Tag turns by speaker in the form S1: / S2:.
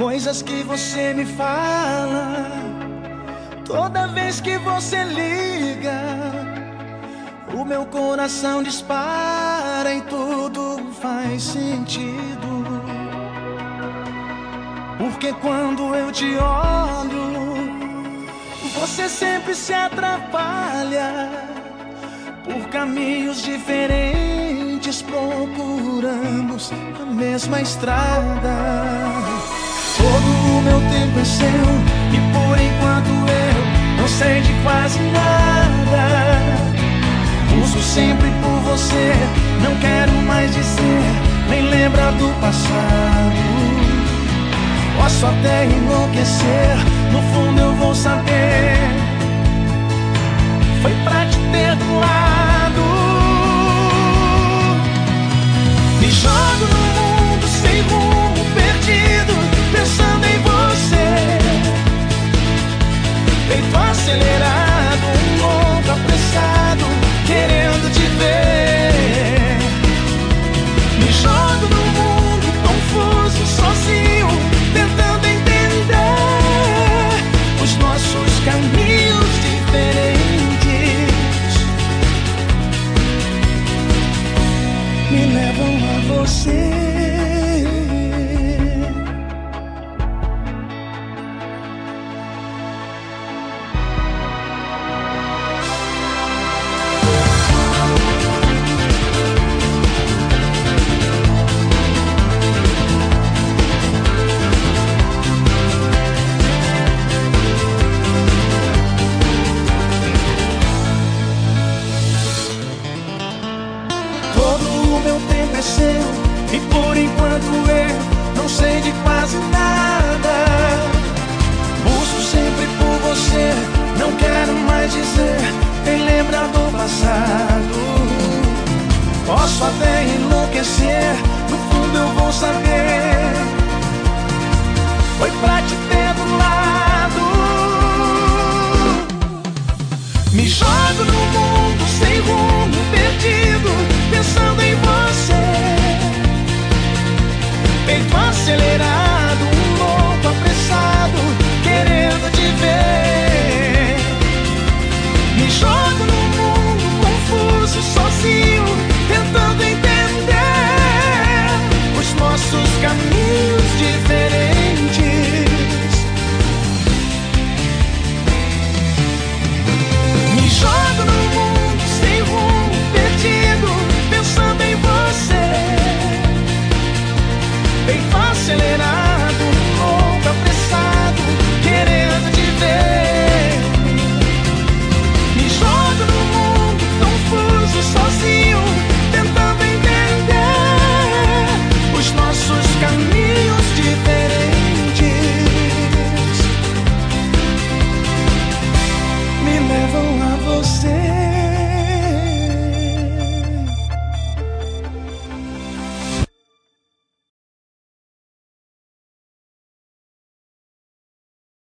S1: Coisas que você me fala toda vez que você liga. O meu coração dispara e tudo faz sentido. Porque quando eu te olho, você sempre se atrapalha por caminhos diferentes. Procuramos a mesma estrada. Todo o meu tempo é seu e por enquanto eu não sei de quase nada. Uso sempre por você, não quero mais dizer, nem lembrar do passado. Posso até enlouquecer, no fundo eu Me levam a você. Seu e por enquanto eu não sei de quase nada. Busco sempre por você, não quero mais dizer, nem lembrar do passado. Posso até enlouquecer, no fundo eu vou saber. Foi pra te